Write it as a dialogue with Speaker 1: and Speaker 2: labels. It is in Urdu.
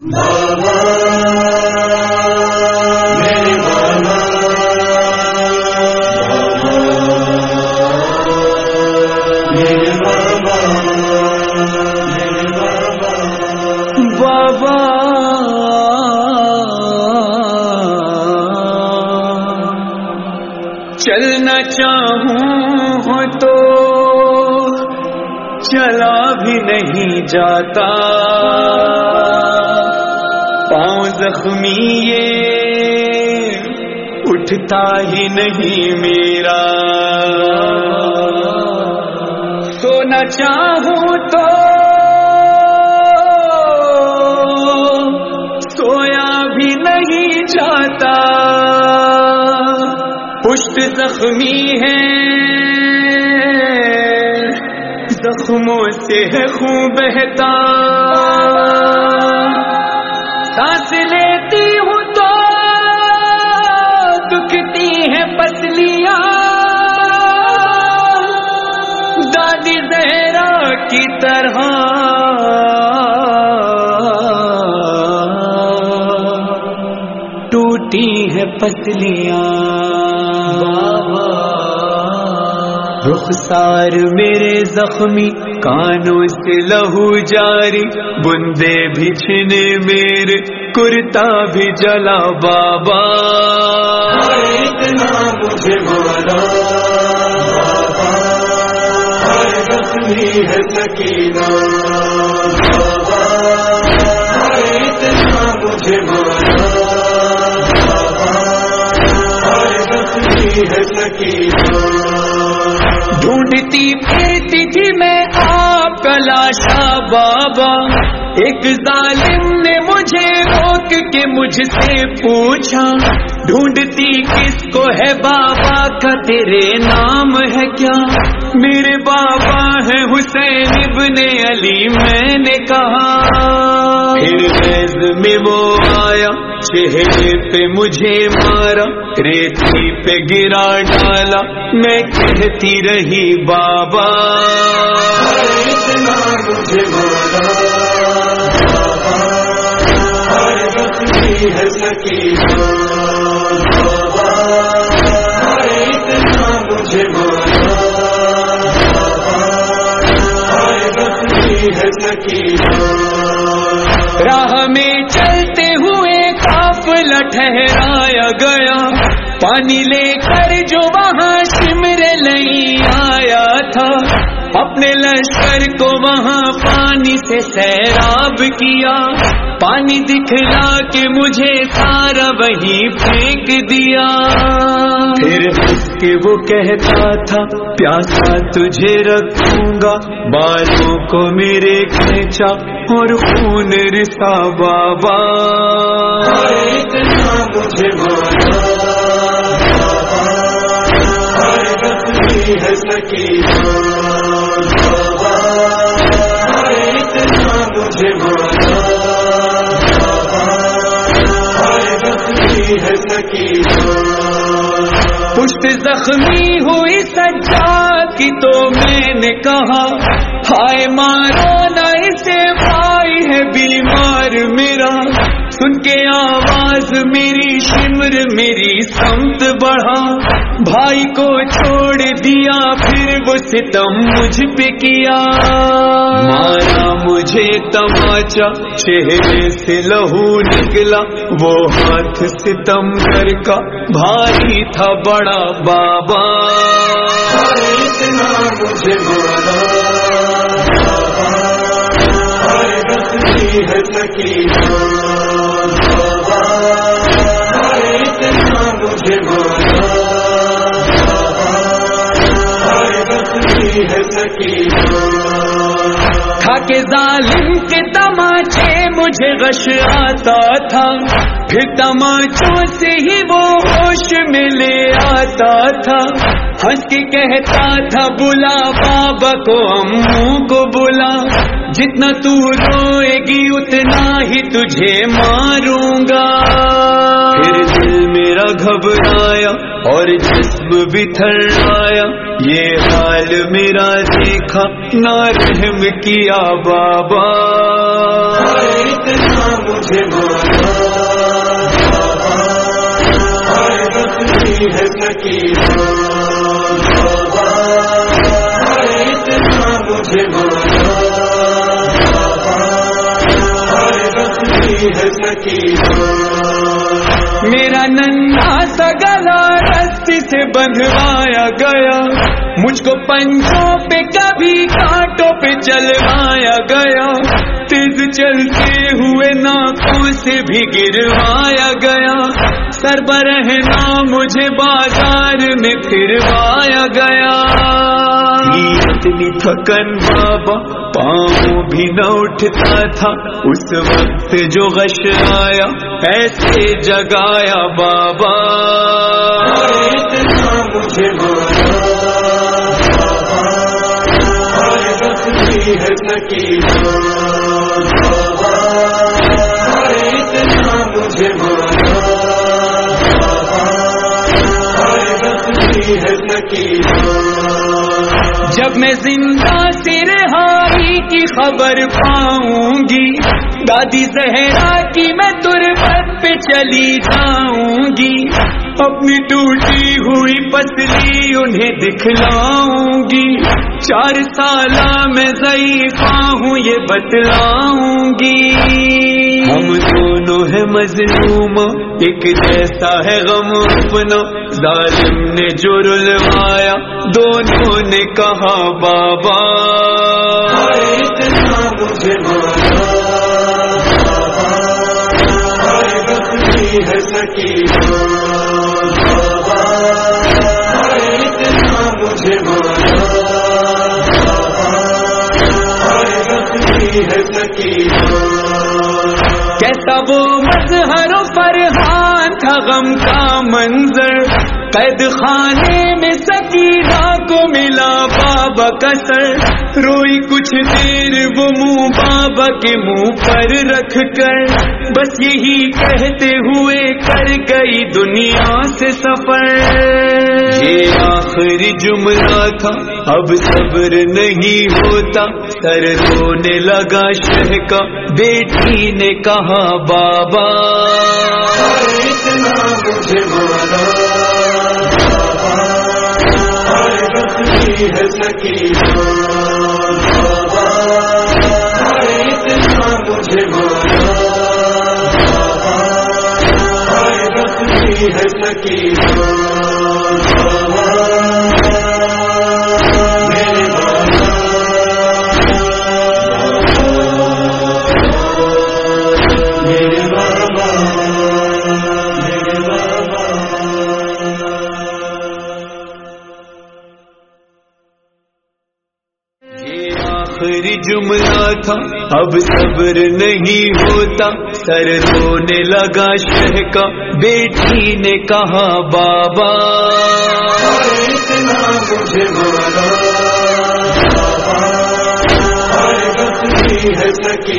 Speaker 1: بابا چلنا چاہوں تو چلا بھی نہیں جاتا پاؤں زخمی یہ اٹھتا ہی نہیں میرا۔ سونا چاہوں تو سویا بھی نہیں جاتا پشت زخمی ہے۔ زخموں سے ہے خون بہتا۔ سانس لیتی ہوں تو دکھتی ہیں پسلیاں۔ دادی زہرا کی طرح۔ ٹوٹی ہے پسلیاں۔ رخسار میرے زخمی۔ کانوں سے لہو جاری، بندے بھی چھنے میرے، کرتا بھی جلا بابا۔
Speaker 2: اتنا مجھے مانا بابا ہے سکینہ۔ بابا اتنا مجھے بابا ہے سکینہ۔
Speaker 1: ڈھونڈتی پھرتی تھی میں آپ کا لاشا بابا۔ ایک ظالم نے مجھے روک کے مجھ سے پوچھا، ڈھونڈتی کس کو ہے بابا کا تیرے نام ہے کیا؟ میرے بابا ہے حسین ابن علی، میں نے کہا۔ پھر میں وہ آیا۔ چہرے پہ مجھے مارا ریتی پہ گرا ڈالا میں کہتی رہی بابا۔ ٹھہرایا گیا۔ پانی لے کر جو وہاں سمر نہیں آیا تھا، اپنے لشکر کو وہاں پانی سے سیراب کیا۔ پانی دکھلا کے مجھے سارا وہی پھینک دیا۔ پھر کے وہ کہتا تھا، پیاسا تجھے رکھوں گا بالوں کو میرے کھینچا اور خون رسا بابا. پشت زخمی ہوئی سجا کی تو میں نے کہا، ہائے مارو نہ اسے بھائی ہے بیمار میرا۔ سن کے آواز میری، شمر میری سمت بڑھا۔ بھائی کو چھوڑ دیا، پھر وہ ستم مجھ پہ کیا۔ مارا مجھے تماچا، چہرے سے لہو نکلا، وہ ہاتھ ستم کر کا بھاری تھا بڑا بابا۔
Speaker 2: اتنا مجھے مانا
Speaker 1: تھا کہ ظالم کے تماچے مجھے غش آتا تھا۔ پھر تماچوں سے ہی وہ ہوش میں لے آتا تھا۔ ہنس کے کہتا تھا، بلا بابا کو امو کو بلا۔ جتنا تو روئے گی اتنا ہی تجھے ماروں گا۔ پھر دل میرا گھبرایا۔ اور جسم بھی تھر آیا یہ حال میرا دیکھا نہ رحم کیا بابا۔
Speaker 2: اتنا مجھے مولا ہائے
Speaker 1: رسی سے بندھوایا گیا۔ مجھ کو پنچوں پہ کبھی کانٹوں پہ چلوایا گیا۔ تیز چلتے ہوئے ناکوں سے بھی گروایا گیا۔ سر برہنا مجھے بازار میں پھروایا گیا۔ اتنی تھکن بابا، پاؤں بھی نہ اٹھتا تھا۔ اس وقت جو غش آیا ایسے جگایا بابا۔ جب میں زندہ سے رہائی کی خبر پاؤں گی، دادی زہرا کی میں تربت پہ چلی جاؤں گی۔ اپنی ٹوٹی ہوئی پتلی انہیں دکھلاؤں گی۔ چار سالہ میں ضعیفہ ہوں، یہ بتلاؤں گی۔ مظلوم ایک جیسا ہے غم اپنا ظالم نے جو رلوایا دونوں نے کہا بابا۔ کیسا وہ مظہر فرحان تھا غم کا منظر۔ قید خانے میں سکینہ کو ملا بابا کا سر روئی کچھ دیر وہ منہ بابا کے منہ پر رکھ کر۔ بس یہی کہتے ہوئے کر گئی دنیا سے سفر۔ یہ آخری جملہ تھا، اب صبر نہیں ہوتا۔ سر رونے لگا شہ کا، بیٹی نے کہا، بابا
Speaker 2: اتنا مجھے ہے سکینہ۔ ہائے اتنا مجھے ہے
Speaker 1: آخری جملہ تھا، اب صبر نہیں ہوتا۔ سر رونے لگا شہ کا بیٹی نے کہا، بابا
Speaker 2: اتنا مجھے مارا ہے سکی